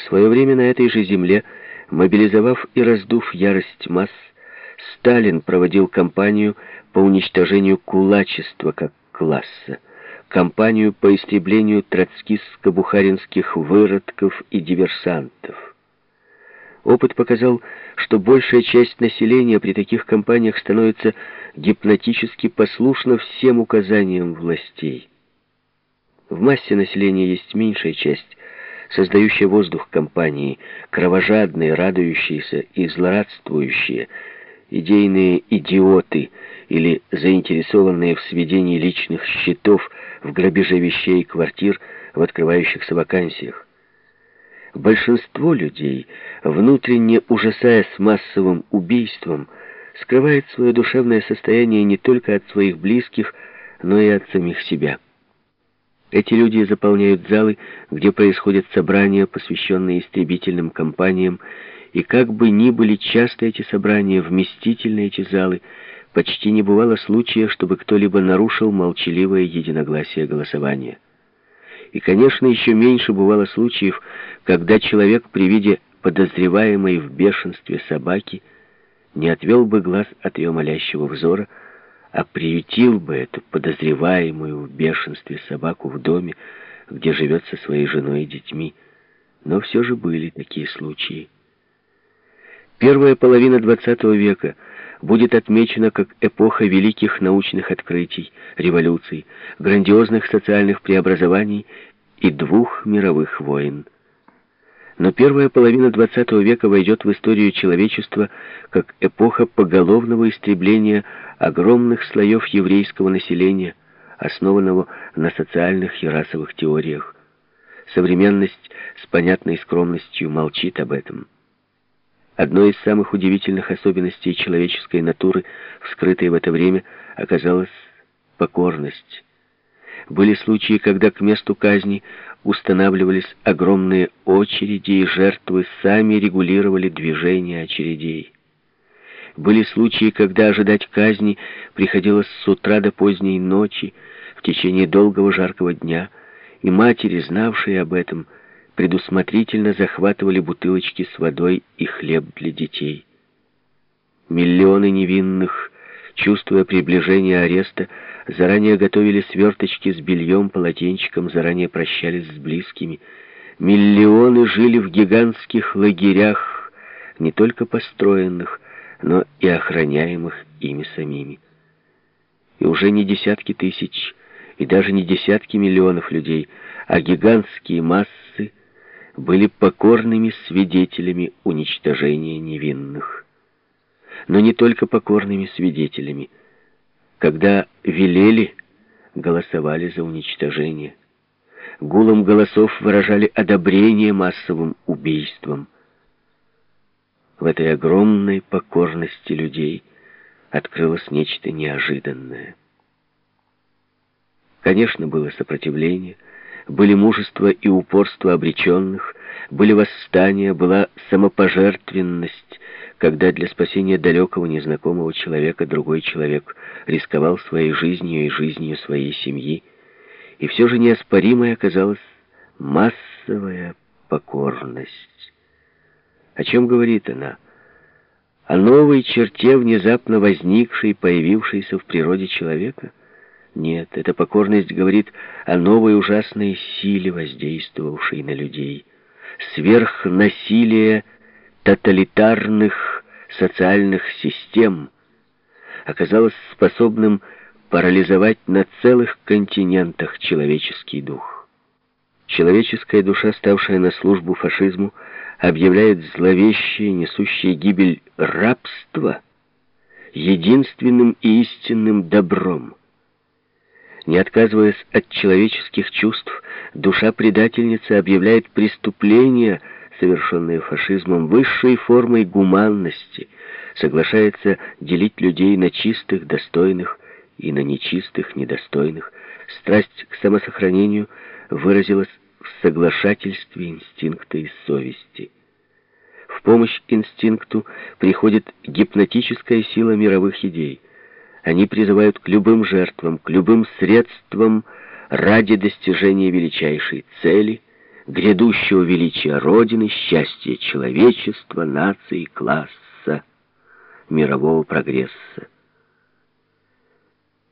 В свое время на этой же земле, мобилизовав и раздув ярость масс, Сталин проводил кампанию по уничтожению кулачества как класса, кампанию по истреблению троцкистско-бухаринских выродков и диверсантов. Опыт показал, что большая часть населения при таких кампаниях становится гипнотически послушна всем указаниям властей. В массе населения есть меньшая часть, создающая воздух компании, кровожадные, радующиеся и злорадствующие, идейные идиоты или заинтересованные в сведении личных счетов, в грабеже вещей квартир, в открывающихся вакансиях. Большинство людей, внутренне ужасаясь массовым убийством, скрывает свое душевное состояние не только от своих близких, но и от самих себя. Эти люди заполняют залы, где происходят собрания, посвященные истребительным кампаниям, и как бы ни были часто эти собрания, вместительны эти залы, почти не бывало случая, чтобы кто-либо нарушил молчаливое единогласие голосования. И, конечно, еще меньше бывало случаев, когда человек при виде подозреваемой в бешенстве собаки не отвел бы глаз от ее молящего взора, а приютил бы эту подозреваемую в бешенстве собаку в доме, где живет со своей женой и детьми. Но все же были такие случаи. Первая половина XX века будет отмечена как эпоха великих научных открытий, революций, грандиозных социальных преобразований и двух мировых войн. Но первая половина XX века войдет в историю человечества как эпоха поголовного истребления огромных слоев еврейского населения, основанного на социальных и расовых теориях. Современность с понятной скромностью молчит об этом. Одной из самых удивительных особенностей человеческой натуры, вскрытой в это время, оказалась покорность. Были случаи, когда к месту казни устанавливались огромные очереди, и жертвы сами регулировали движение очередей. Были случаи, когда ожидать казни приходилось с утра до поздней ночи, в течение долгого жаркого дня, и матери, знавшие об этом, предусмотрительно захватывали бутылочки с водой и хлеб для детей. Миллионы невинных, чувствуя приближение ареста, заранее готовили сверточки с бельем, полотенчиком, заранее прощались с близкими. Миллионы жили в гигантских лагерях, не только построенных, но и охраняемых ими самими. И уже не десятки тысяч, и даже не десятки миллионов людей, а гигантские массы были покорными свидетелями уничтожения невинных. Но не только покорными свидетелями. Когда велели, голосовали за уничтожение. Гулом голосов выражали одобрение массовым убийствам. В этой огромной покорности людей открылось нечто неожиданное. Конечно, было сопротивление, были мужество и упорство обреченных, были восстания, была самопожертвенность, когда для спасения далекого незнакомого человека другой человек рисковал своей жизнью и жизнью своей семьи. И все же неоспоримой оказалась массовая покорность. О чем говорит она? О новой черте, внезапно возникшей, появившейся в природе человека – нет, эта покорность говорит о новой ужасной силе, воздействовавшей на людей. Сверхнасилие тоталитарных социальных систем оказалось способным парализовать на целых континентах человеческий дух. Человеческая душа, ставшая на службу фашизму, объявляет зловещее, несущее гибель рабство единственным и истинным добром – не отказываясь от человеческих чувств, душа предательницы объявляет преступление, совершенное фашизмом, высшей формой гуманности, соглашается делить людей на чистых, достойных и на нечистых, недостойных. Страсть к самосохранению выразилась в соглашательстве инстинкта и совести. В помощь инстинкту приходит гипнотическая сила мировых идей – они призывают к любым жертвам, к любым средствам ради достижения величайшей цели, грядущего величия Родины, счастья человечества, нации, класса, мирового прогресса.